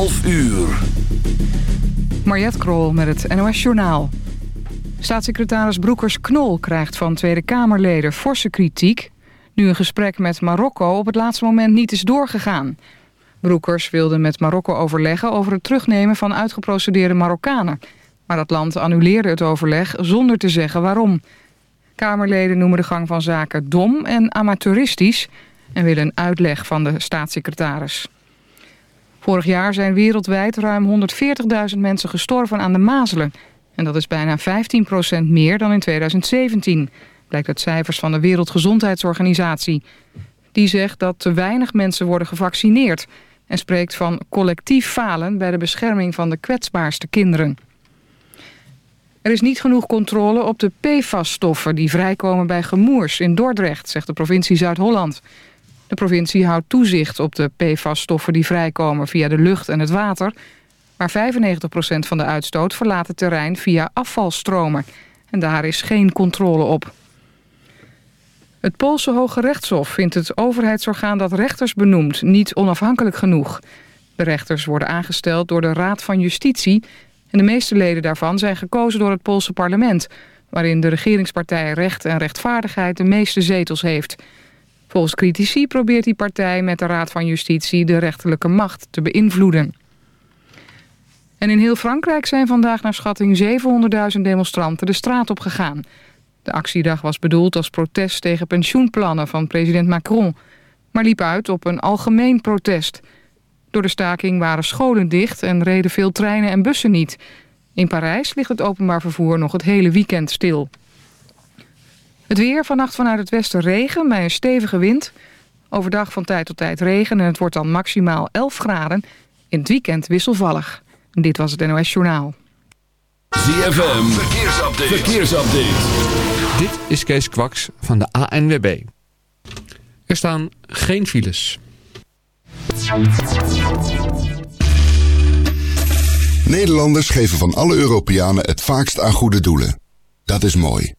11 uur. Mariette Krol met het NOS Journaal. Staatssecretaris Broekers-Knol krijgt van Tweede Kamerleden forse kritiek... nu een gesprek met Marokko op het laatste moment niet is doorgegaan. Broekers wilde met Marokko overleggen over het terugnemen van uitgeprocedeerde Marokkanen. Maar dat land annuleerde het overleg zonder te zeggen waarom. Kamerleden noemen de gang van zaken dom en amateuristisch... en willen een uitleg van de staatssecretaris. Vorig jaar zijn wereldwijd ruim 140.000 mensen gestorven aan de mazelen. En dat is bijna 15% meer dan in 2017, blijkt uit cijfers van de Wereldgezondheidsorganisatie. Die zegt dat te weinig mensen worden gevaccineerd... en spreekt van collectief falen bij de bescherming van de kwetsbaarste kinderen. Er is niet genoeg controle op de PFAS-stoffen die vrijkomen bij gemoers in Dordrecht, zegt de provincie Zuid-Holland. De provincie houdt toezicht op de PFAS-stoffen die vrijkomen via de lucht en het water. Maar 95% van de uitstoot verlaat het terrein via afvalstromen. En daar is geen controle op. Het Poolse Hoge Rechtshof vindt het overheidsorgaan dat rechters benoemt niet onafhankelijk genoeg. De rechters worden aangesteld door de Raad van Justitie... en de meeste leden daarvan zijn gekozen door het Poolse parlement... waarin de regeringspartij Recht en Rechtvaardigheid de meeste zetels heeft... Volgens critici probeert die partij met de Raad van Justitie de rechterlijke macht te beïnvloeden. En in heel Frankrijk zijn vandaag naar schatting 700.000 demonstranten de straat op gegaan. De actiedag was bedoeld als protest tegen pensioenplannen van president Macron... maar liep uit op een algemeen protest. Door de staking waren scholen dicht en reden veel treinen en bussen niet. In Parijs ligt het openbaar vervoer nog het hele weekend stil. Het weer, vannacht vanuit het westen regen bij een stevige wind. Overdag van tijd tot tijd regen en het wordt dan maximaal 11 graden. In het weekend wisselvallig. Dit was het NOS Journaal. ZFM, verkeersupdate. verkeersupdate. Dit is Kees Kwaks van de ANWB. Er staan geen files. Nederlanders geven van alle Europeanen het vaakst aan goede doelen. Dat is mooi.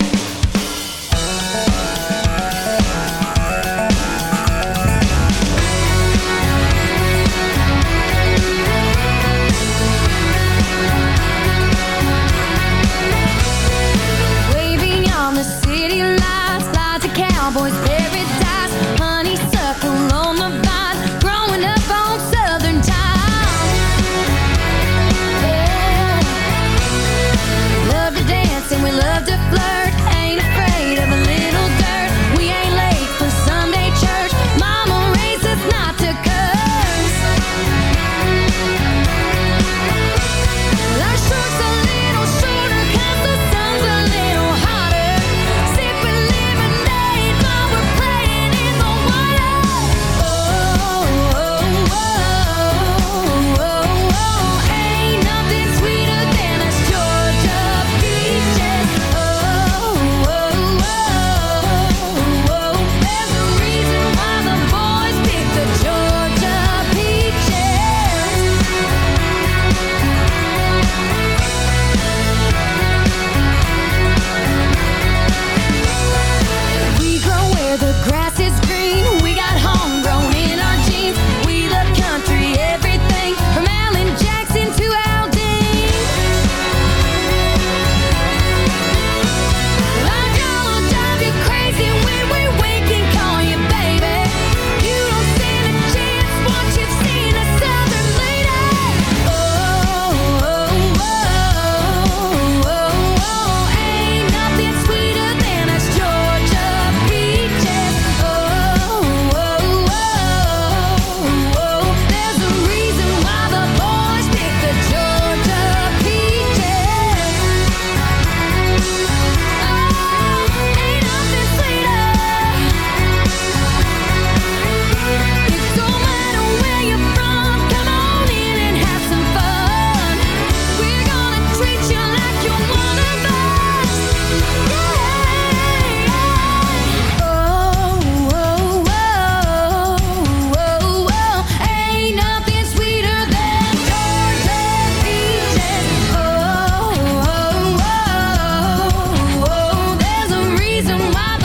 reason why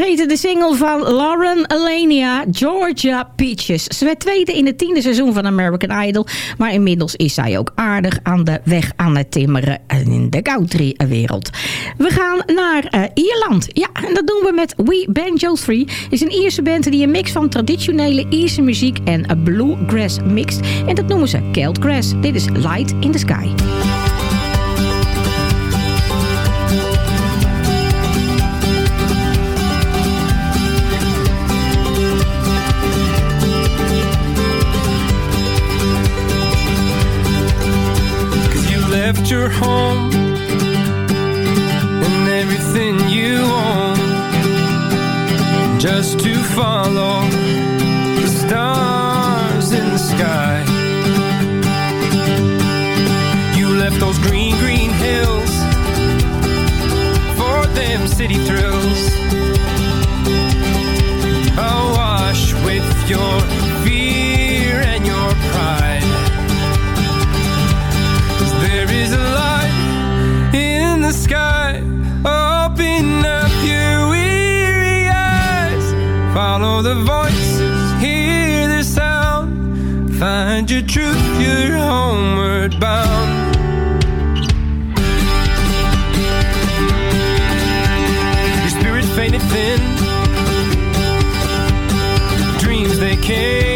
heette de single van Lauren Alenia, Georgia Peaches. Ze werd tweede in het tiende seizoen van American Idol. Maar inmiddels is zij ook aardig aan de weg aan het timmeren in de country-wereld. We gaan naar uh, Ierland. Ja, en dat doen we met We Banjo 3. is een Ierse band die een mix van traditionele Ierse muziek en bluegrass mixt. En dat noemen ze Celtgrass. Dit is Light in the Sky. Left your home and everything you own just to follow the stars in the sky. You left those green, green hills for them city thrills. Awash with your Find your truth, you're homeward bound. Your spirit faded thin. Dreams they caved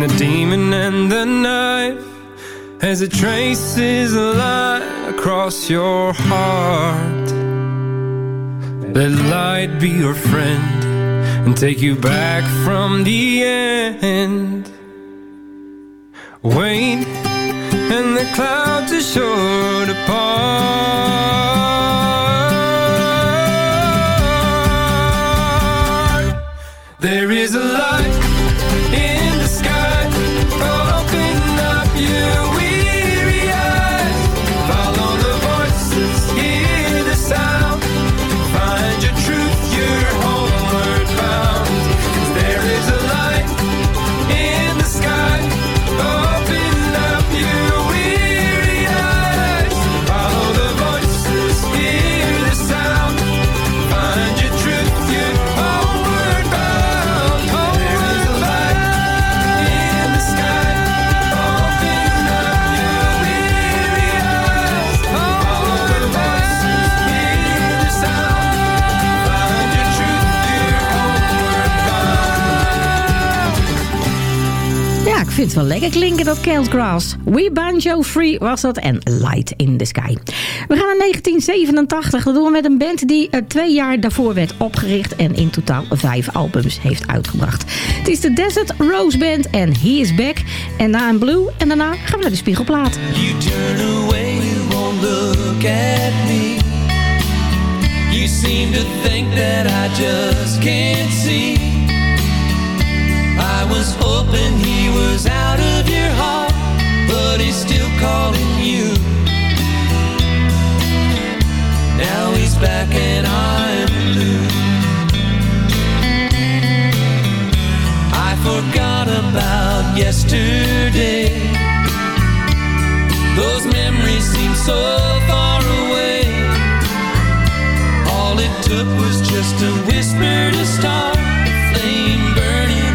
between the demon and the knife, as it traces a line across your heart, let light be your friend and take you back from the end. Wait, and the clouds are sure to part. There is a light vind het wel lekker klinken, dat Celtgrass. We Banjo Free was dat en Light in the Sky. We gaan naar 1987. Dat doen we met een band die eh, twee jaar daarvoor werd opgericht... en in totaal vijf albums heeft uitgebracht. Het is de Desert Rose Band en He Is Back. En na een Blue en daarna gaan we naar de Spiegelplaat. You turn away, you won't look at me. You seem to think that I just can't see. Was hoping he was out of your heart, but he's still calling you. Now he's back and I'm blue. I forgot about yesterday. Those memories seem so far away. All it took was just a whisper to start a flame burning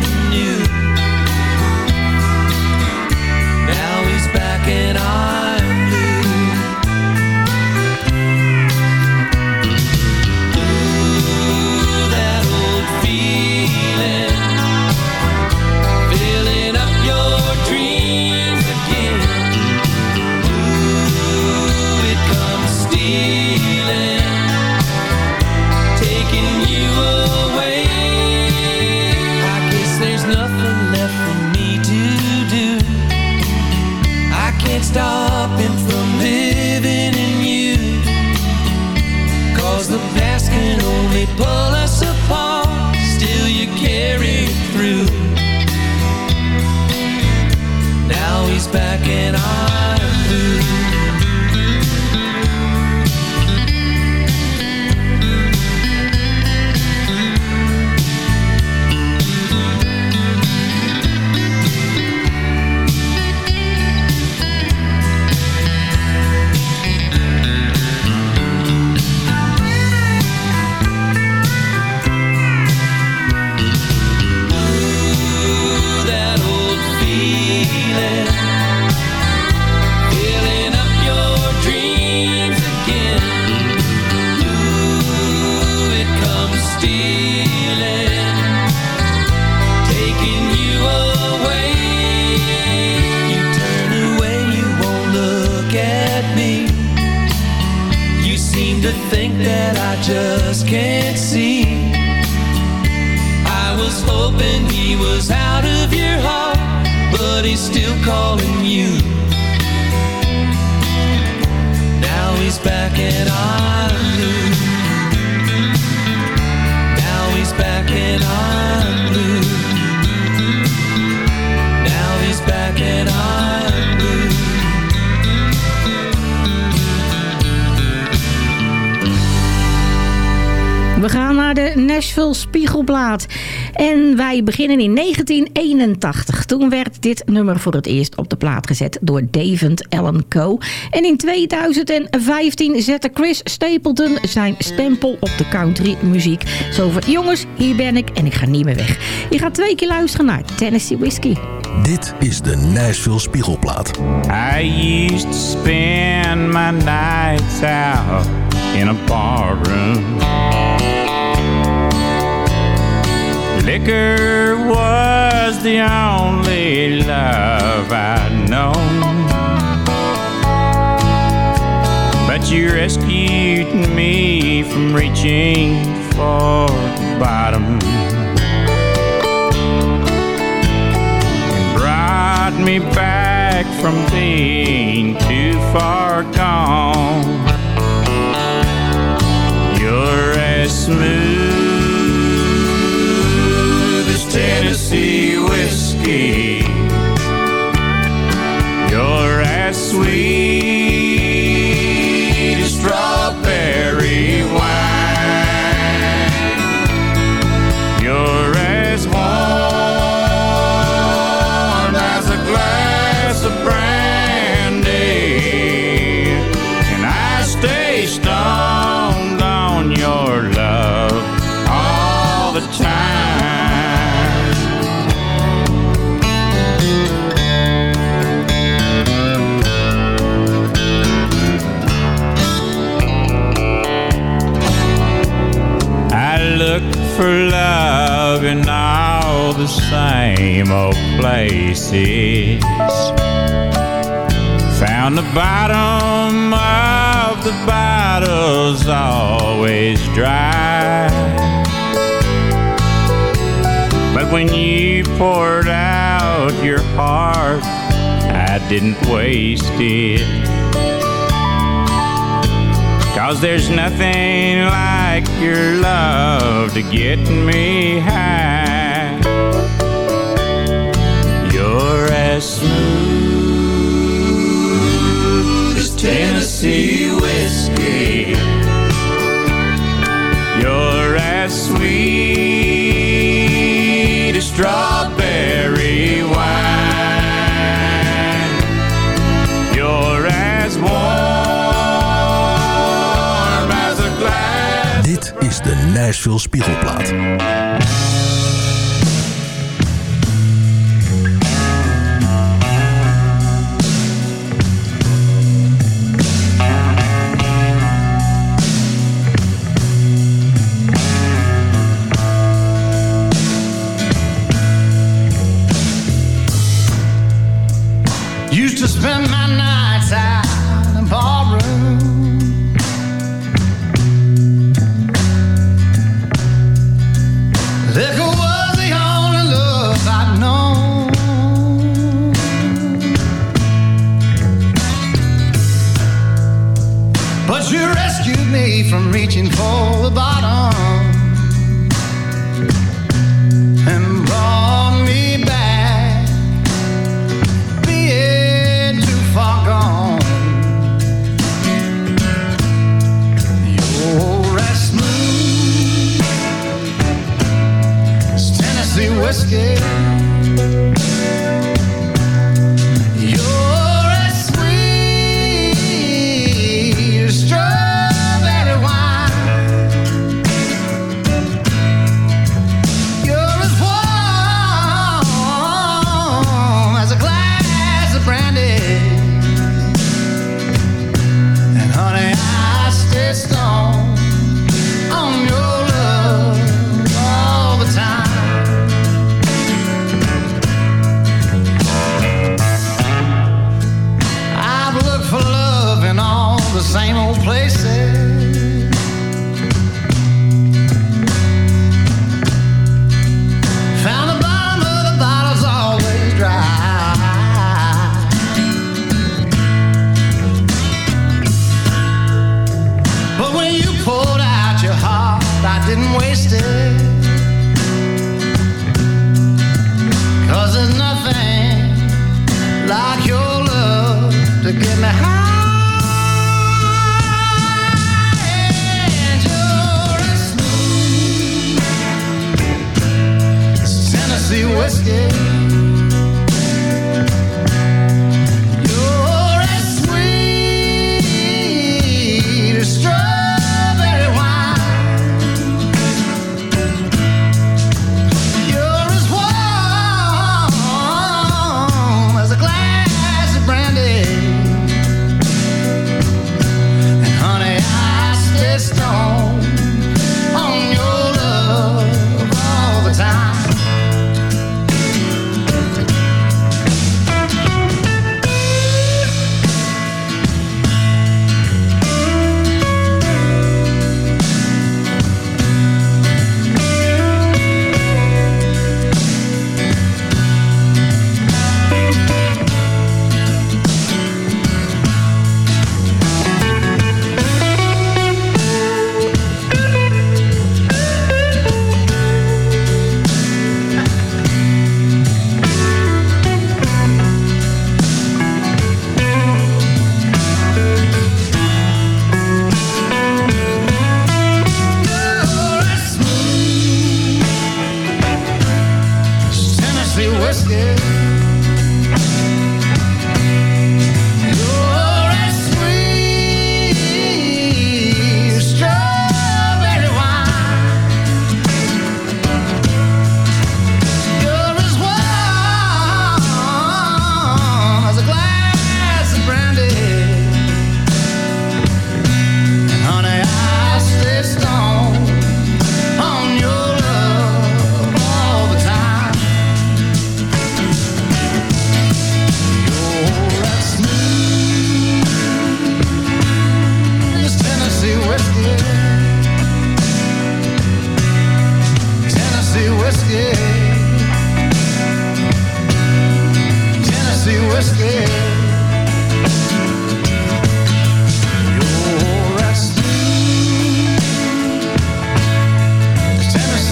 Nashville Spiegelblad. En wij beginnen in 1981. Toen werd dit nummer voor het eerst op de plaat gezet door David Allen Coe. En in 2015 zette Chris Stapleton zijn stempel op de country muziek. Zo van, jongens, hier ben ik en ik ga niet meer weg. Je gaat twee keer luisteren naar Tennessee Whiskey. Dit is de Nashville Spiegelplaat. I used to spend my nights out in a barroom. Liquor was the only love I'd known. But you rescued me from reaching for the bottom. and brought me back from being too far gone. You're as smooth Tennessee whiskey. You're as sweet places. Found the bottom of the bottle's always dry. But when you poured out your heart, I didn't waste it. Cause there's nothing like your love to get me high. You're as smooth as Tennessee whiskey. You're as sweet as strawberry wine. You're as warm as a glass. Dit is de Nashville Spiegelplaat. reaching for.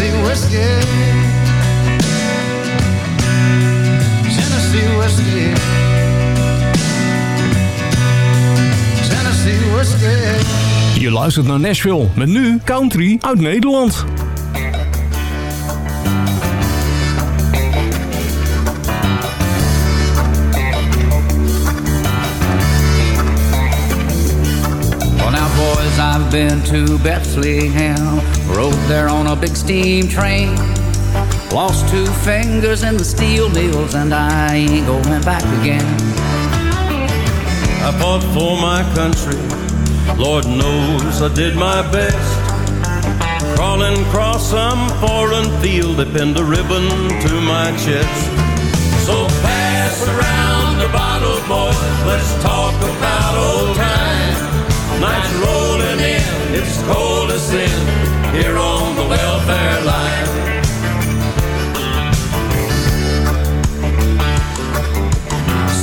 Tennessee whiskey. Tennessee whiskey. Tennessee whiskey. Je luistert naar Nashville met nu country uit Nederland. I've been to Bethlehem, rode there on a big steam train. Lost two fingers in the steel mills, and I ain't going back again. I fought for my country, Lord knows I did my best. Crawling across some foreign field they pinned a ribbon to my chest. So pass around the bottle, boys, let's talk about old times. Night's rolling in, it's cold as sin here on the welfare line.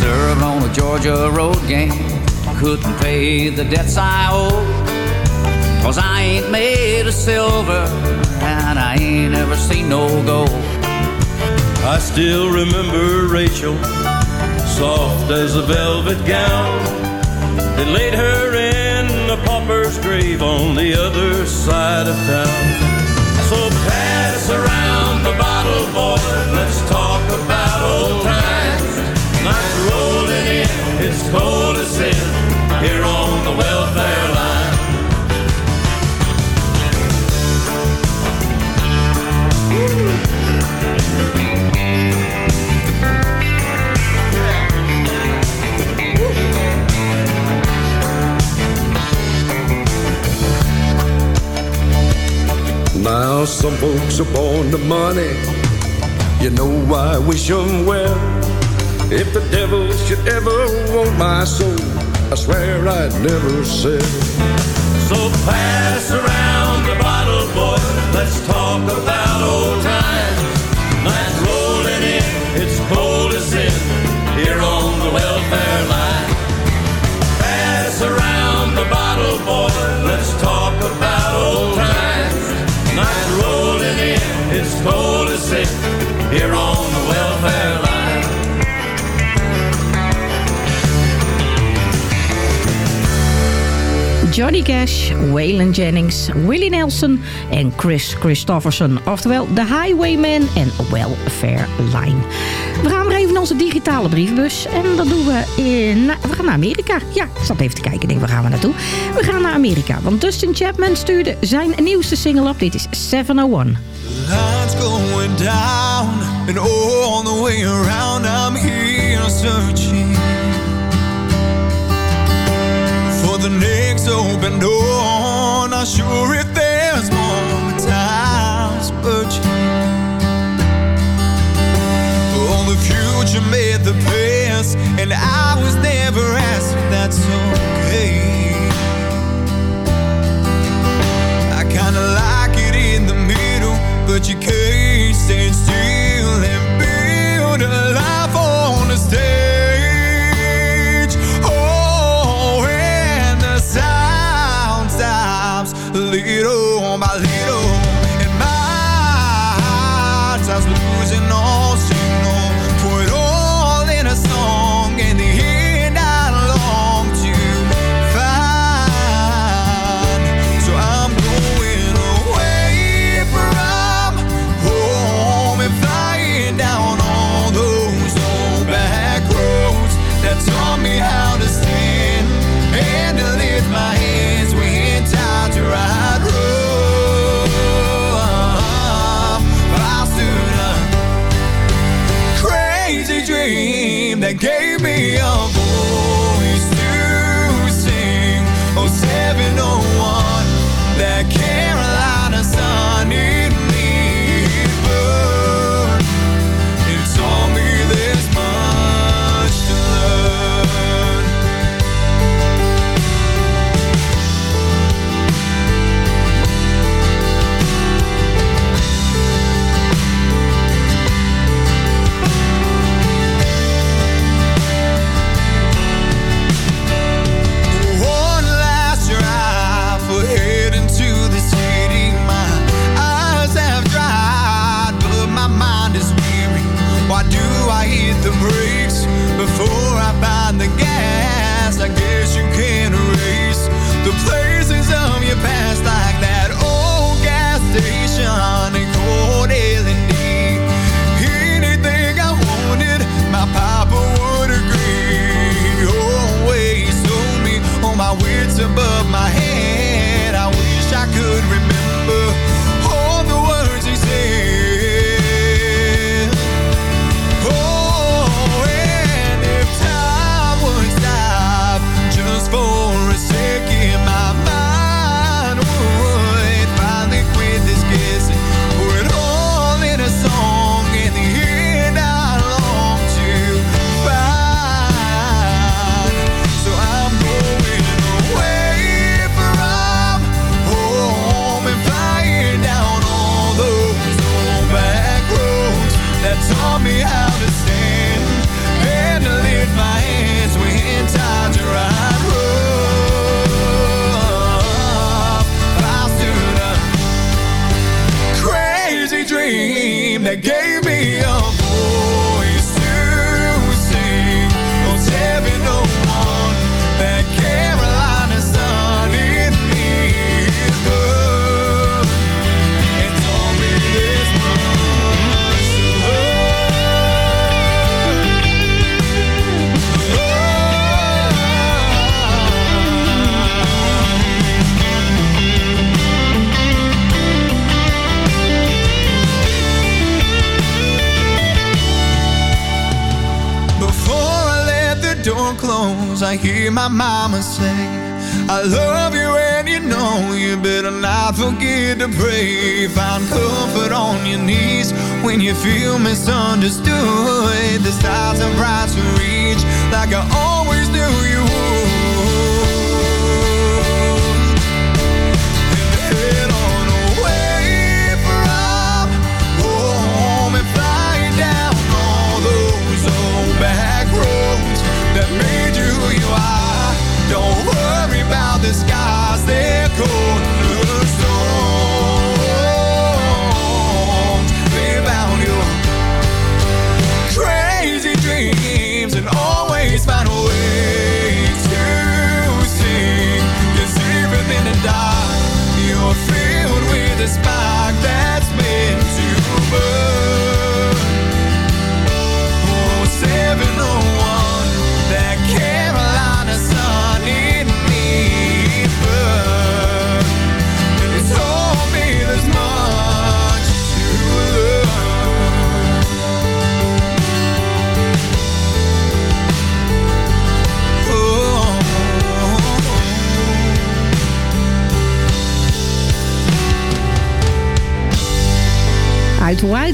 Served on a Georgia road gang, couldn't pay the debts I owe. Cause I ain't made of silver, and I ain't ever seen no gold. I still remember Rachel, soft as a velvet gown. They laid her in a grave on the other side of town. So pass around the bottle, boy, let's talk about old times. Nights rolling in, it's cold as sin, here on Now some folks are born to money. You know I wish 'em well. If the devil should ever want my soul, I swear I'd never sell. So pass around the bottle, boy. Let's talk about old times. Johnny Cash, Waylon Jennings, Willie Nelson en Chris Christofferson. Oftewel The Highwayman en Welfare Line. We gaan weer even naar onze digitale brievenbus. En dat doen we in... We gaan naar Amerika. Ja, ik zat even te kijken. Ik denk, waar gaan we naartoe? We gaan naar Amerika. Want Dustin Chapman stuurde zijn nieuwste single op. Dit is 701. lights going down and all the way around I'm here searching the next open door not sure if there's more but time's searching oh the future made the past and I was never asked that's okay. I kinda like it in the middle, but you can't stand still hero, and my heart starts losing all signal.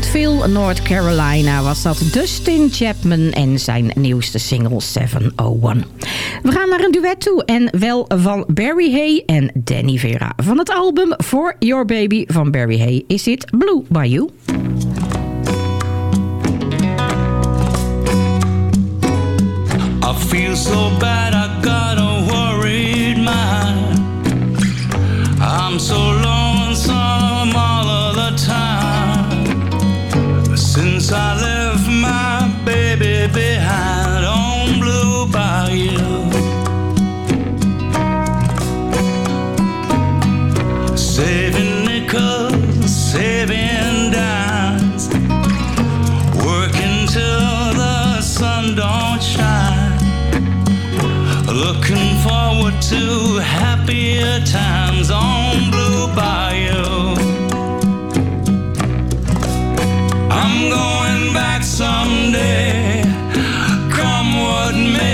Fayetteville, North Carolina was dat Dustin Chapman en zijn nieuwste single 701. We gaan naar een duet toe en wel van Barry Hay en Danny Vera. Van het album For Your Baby van Barry Hay is dit Blue By You. I feel so bad times on Blue Bayou. I'm going back someday, come what may.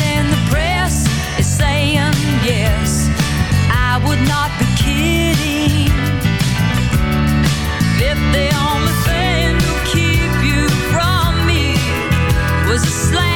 was a slam.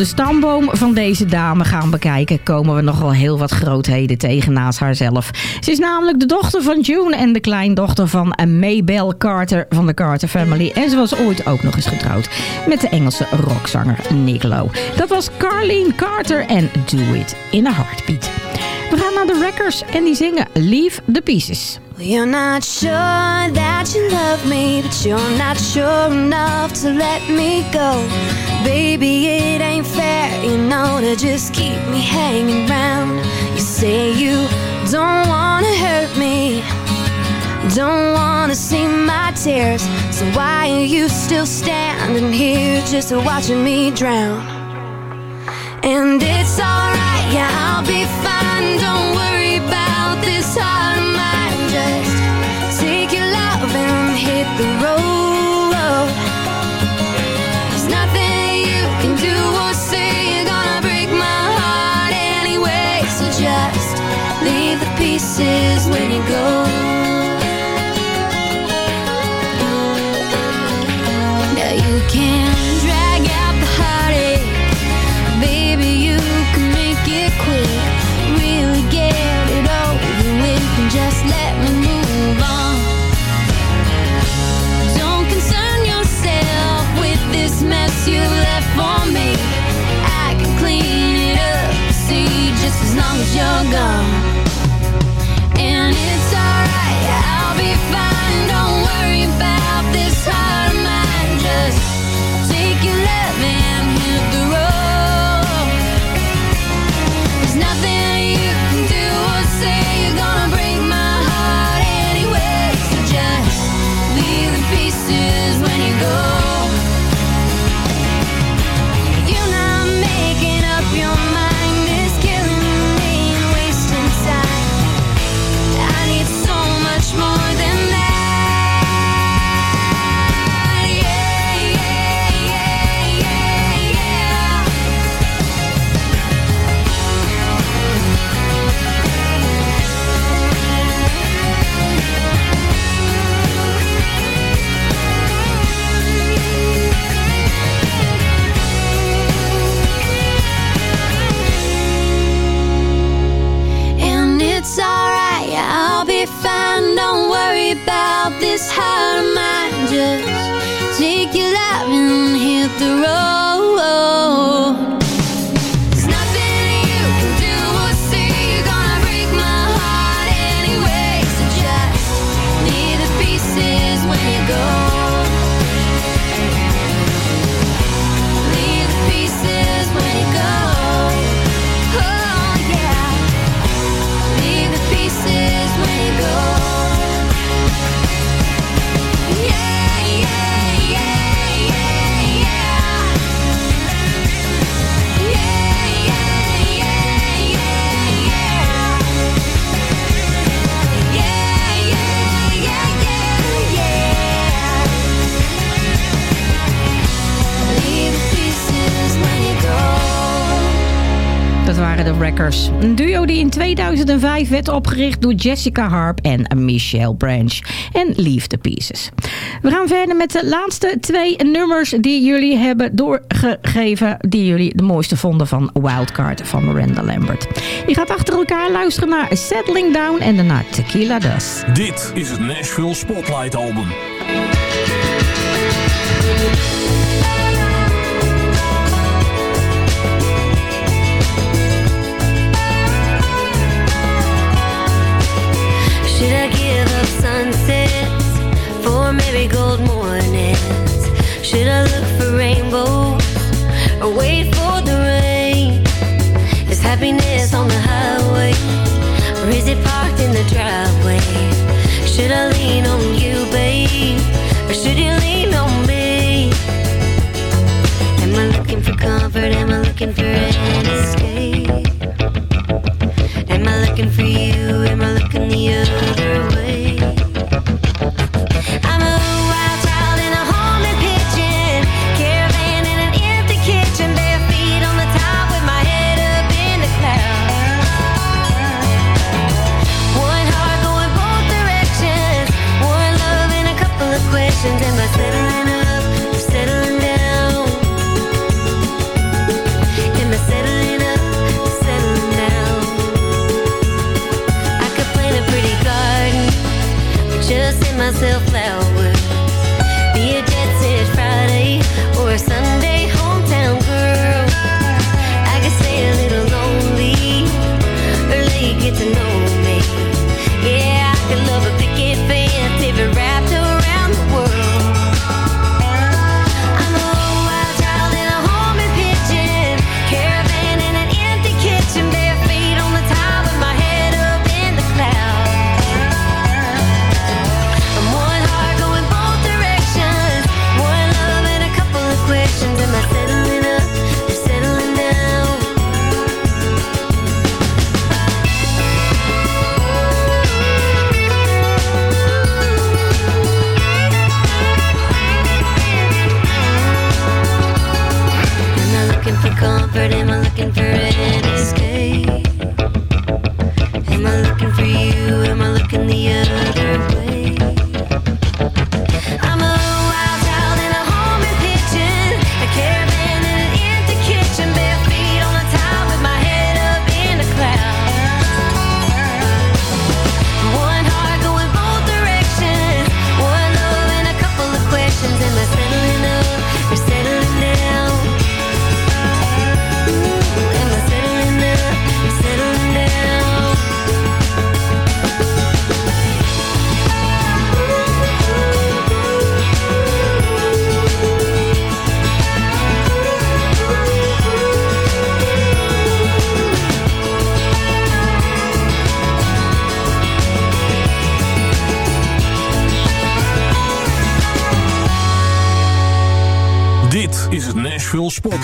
de stamboom van deze dame gaan bekijken... komen we nogal heel wat grootheden tegen naast haarzelf. Ze is namelijk de dochter van June en de kleindochter van Maybelle Carter van de Carter Family. En ze was ooit ook nog eens getrouwd met de Engelse rockzanger Niccolo. Dat was Carleen Carter en Do It in a Heartbeat. We gaan naar de Wreckers en die zingen Leave the Pieces. You're not sure that you love me, but you're not sure enough to let me go. Baby, it ain't fair, you know, to just keep me hanging around. You say you don't wanna hurt me, don't wanna see my tears. So why are you still standing here just watching me drown? And it's alright, yeah, I'll be fine, don't worry. 2005 werd opgericht door Jessica Harp en Michelle Branch. En Leave the Pieces. We gaan verder met de laatste twee nummers die jullie hebben doorgegeven. Die jullie de mooiste vonden van Wildcard van Miranda Lambert. Je gaat achter elkaar luisteren naar Settling Down en daarna Tequila Dust. Dit is het Nashville Spotlight Album. for mornings? Should I look for rainbows or wait for the rain? Is happiness on the highway or is it parked in the driveway? Should I lean on you, babe, or should you lean on me? Am I looking for comfort? Am I looking for an escape? Am I looking for you? Am I looking the other way?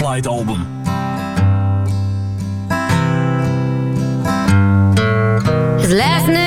Spotlight album. His last name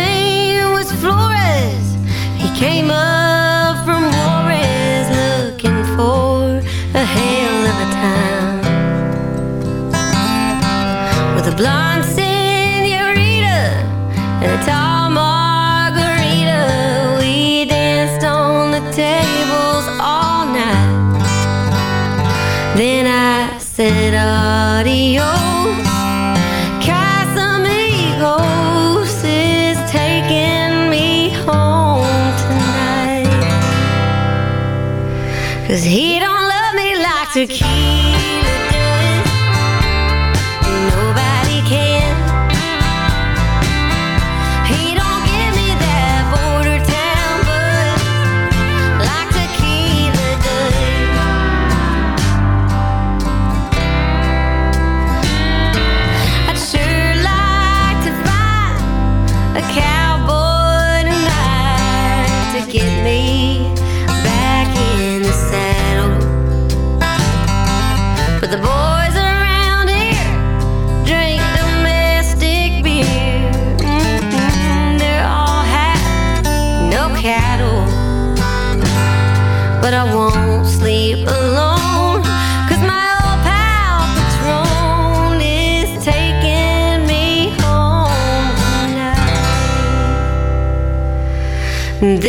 D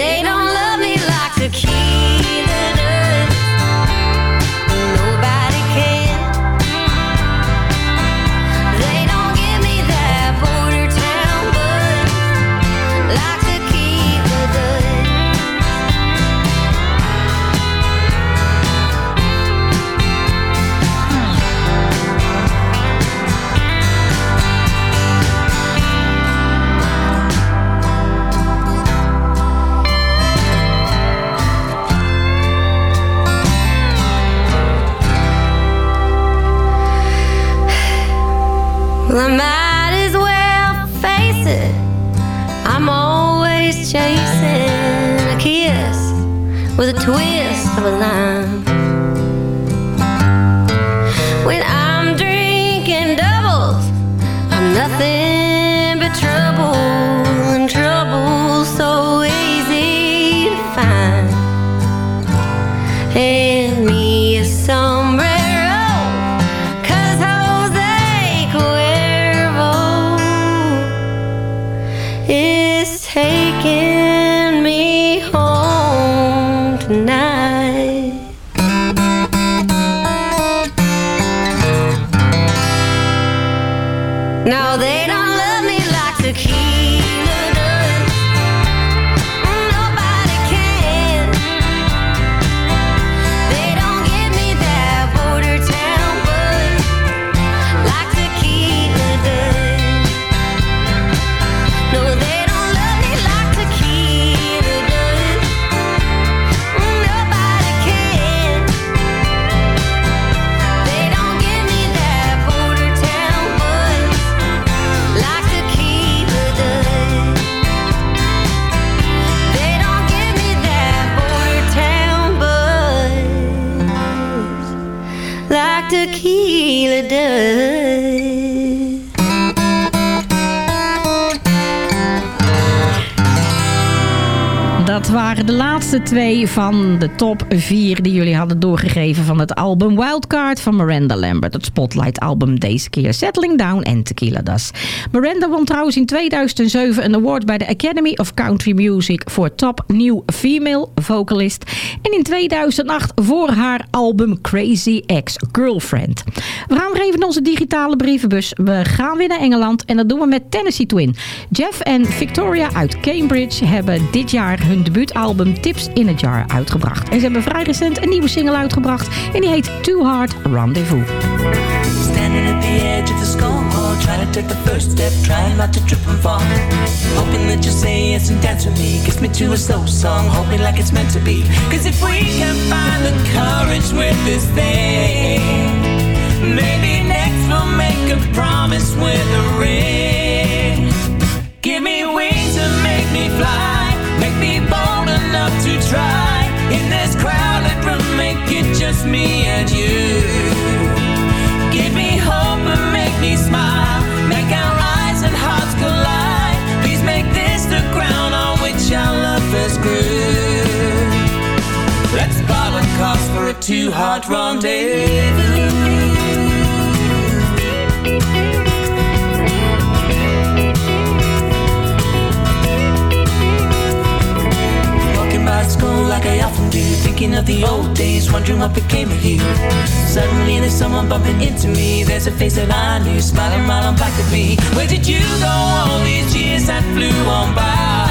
laatste twee van de top vier die jullie hadden doorgegeven van het album Wildcard van Miranda Lambert. Het Spotlight album deze keer Settling Down en Tequila Das. Miranda won trouwens in 2007 een award bij de Academy of Country Music voor Top New Female Vocalist. En in 2008 voor haar album Crazy Ex-Girlfriend. We gaan weer even in onze digitale brievenbus. We gaan weer naar Engeland en dat doen we met Tennessee Twin. Jeff en Victoria uit Cambridge hebben dit jaar hun debuutalbum Tips in a Jar uitgebracht. En ze hebben vrij recent een nieuwe single uitgebracht en die heet Too Hard Rendezvous. Standing at the edge of the skull trying to take the first step, trying not to trip and fall. Hoping that you say yes and dance with me, gets me to a slow song, hoping like it's meant to be. Cause if we can find the courage with this thing, maybe next we'll make a promise with a ring. Enough to try. In this crowded room, make it just me and you. Give me hope and make me smile. Make our eyes and hearts collide. Please make this the ground on which our love first grew. Let's a course for a two-heart rendezvous. Often do, thinking of the old days, wondering what became of you. Suddenly there's someone bumping into me. There's a face that I knew, smiling right on back at me. Where did you go all these years that flew on by?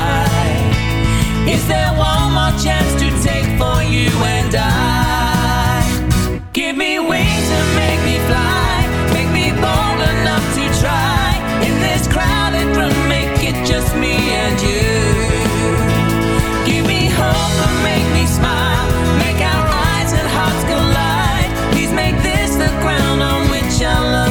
Is there one more chance to take for you and I? Give me wings and make me fly, make me bold enough to try. In this crowded room, make it just me and you. Ground on which our love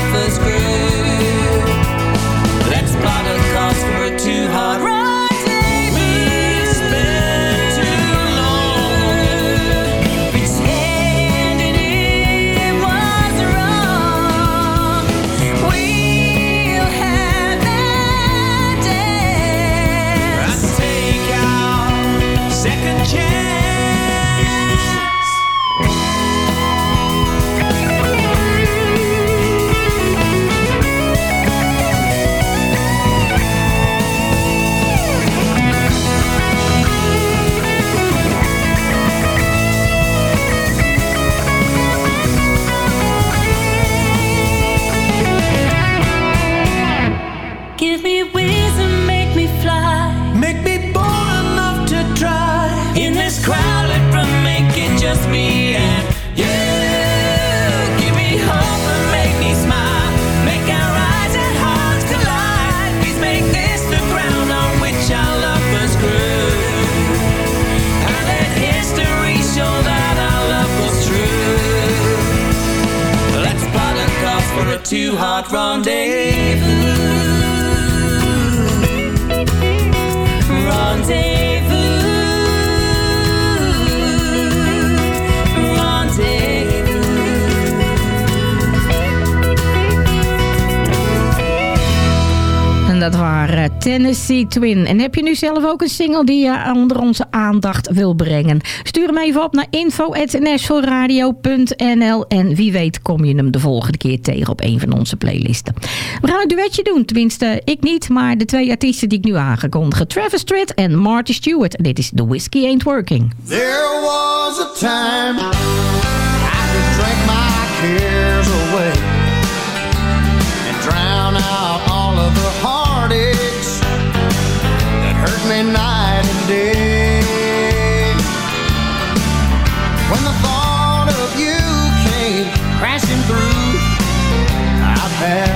Twin. En heb je nu zelf ook een single die je onder onze aandacht wil brengen? Stuur hem even op naar info.nashvilleradio.nl En wie weet kom je hem de volgende keer tegen op een van onze playlisten. We gaan een duetje doen. Tenminste, ik niet, maar de twee artiesten die ik nu aangekondigd. Travis Tritt en Marty Stewart. Dit is The Whiskey Ain't Working. There was a time I could my cares away me night and day. When the thought of you came crashing through, I'd have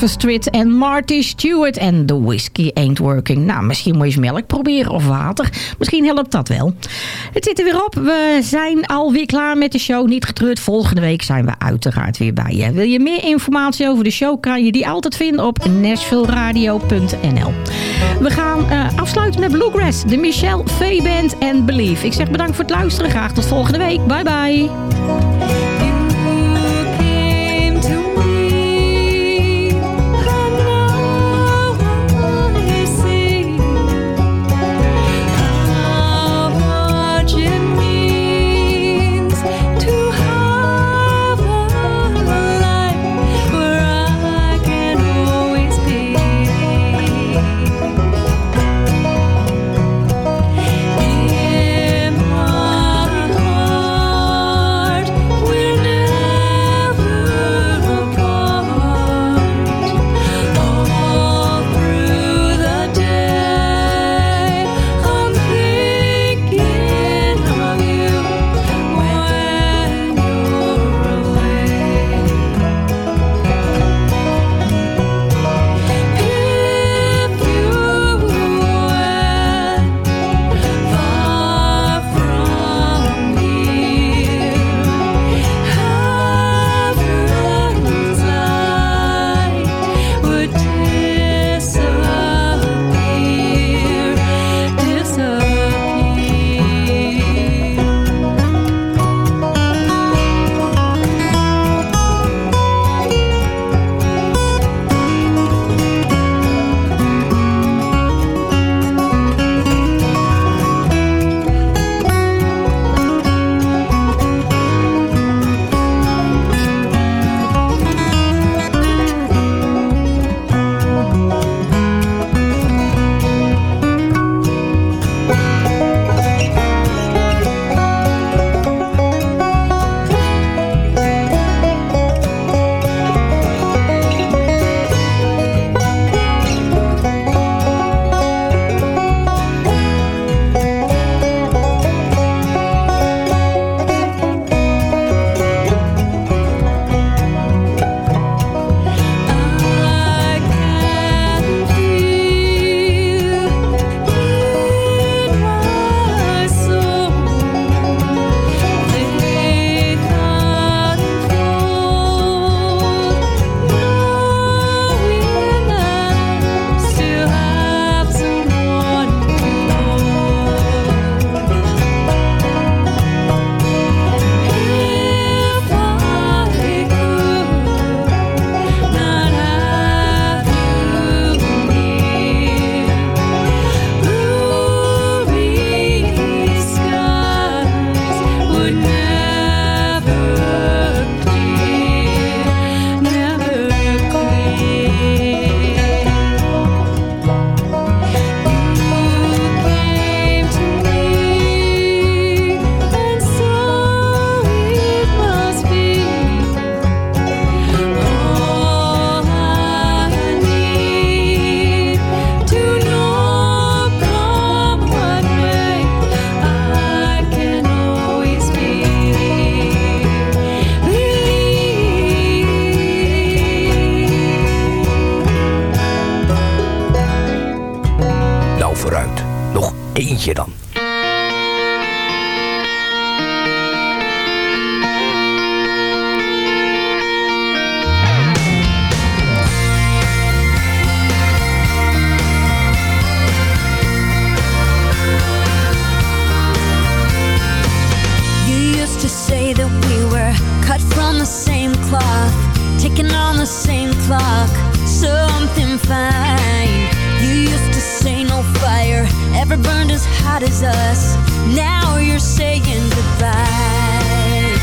Tritt en Marty Stewart en The Whiskey Ain't Working. Nou, misschien moet je eens melk proberen of water. Misschien helpt dat wel. Het zit er weer op. We zijn alweer klaar met de show. Niet getreurd. Volgende week zijn we uiteraard weer bij je. Wil je meer informatie over de show? Kan je die altijd vinden op nashvilleradio.nl We gaan eh, afsluiten met Bluegrass. De Michelle V Band en Believe. Ik zeg bedankt voor het luisteren. Graag tot volgende week. Bye bye. Same clock, something fine. You used to say no fire ever burned as hot as us. Now you're saying goodbye.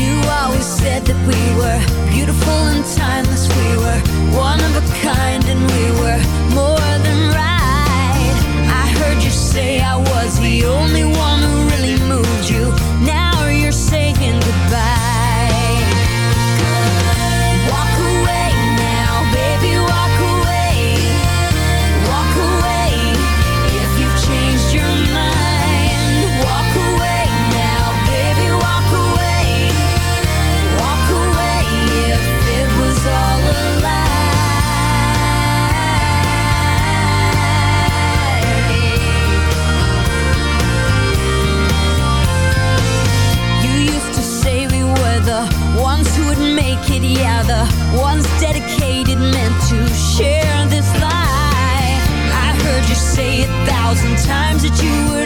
You always said that we were beautiful and timeless. We were one of a kind and we were more than right. I heard you say I was the only one thousand times that you would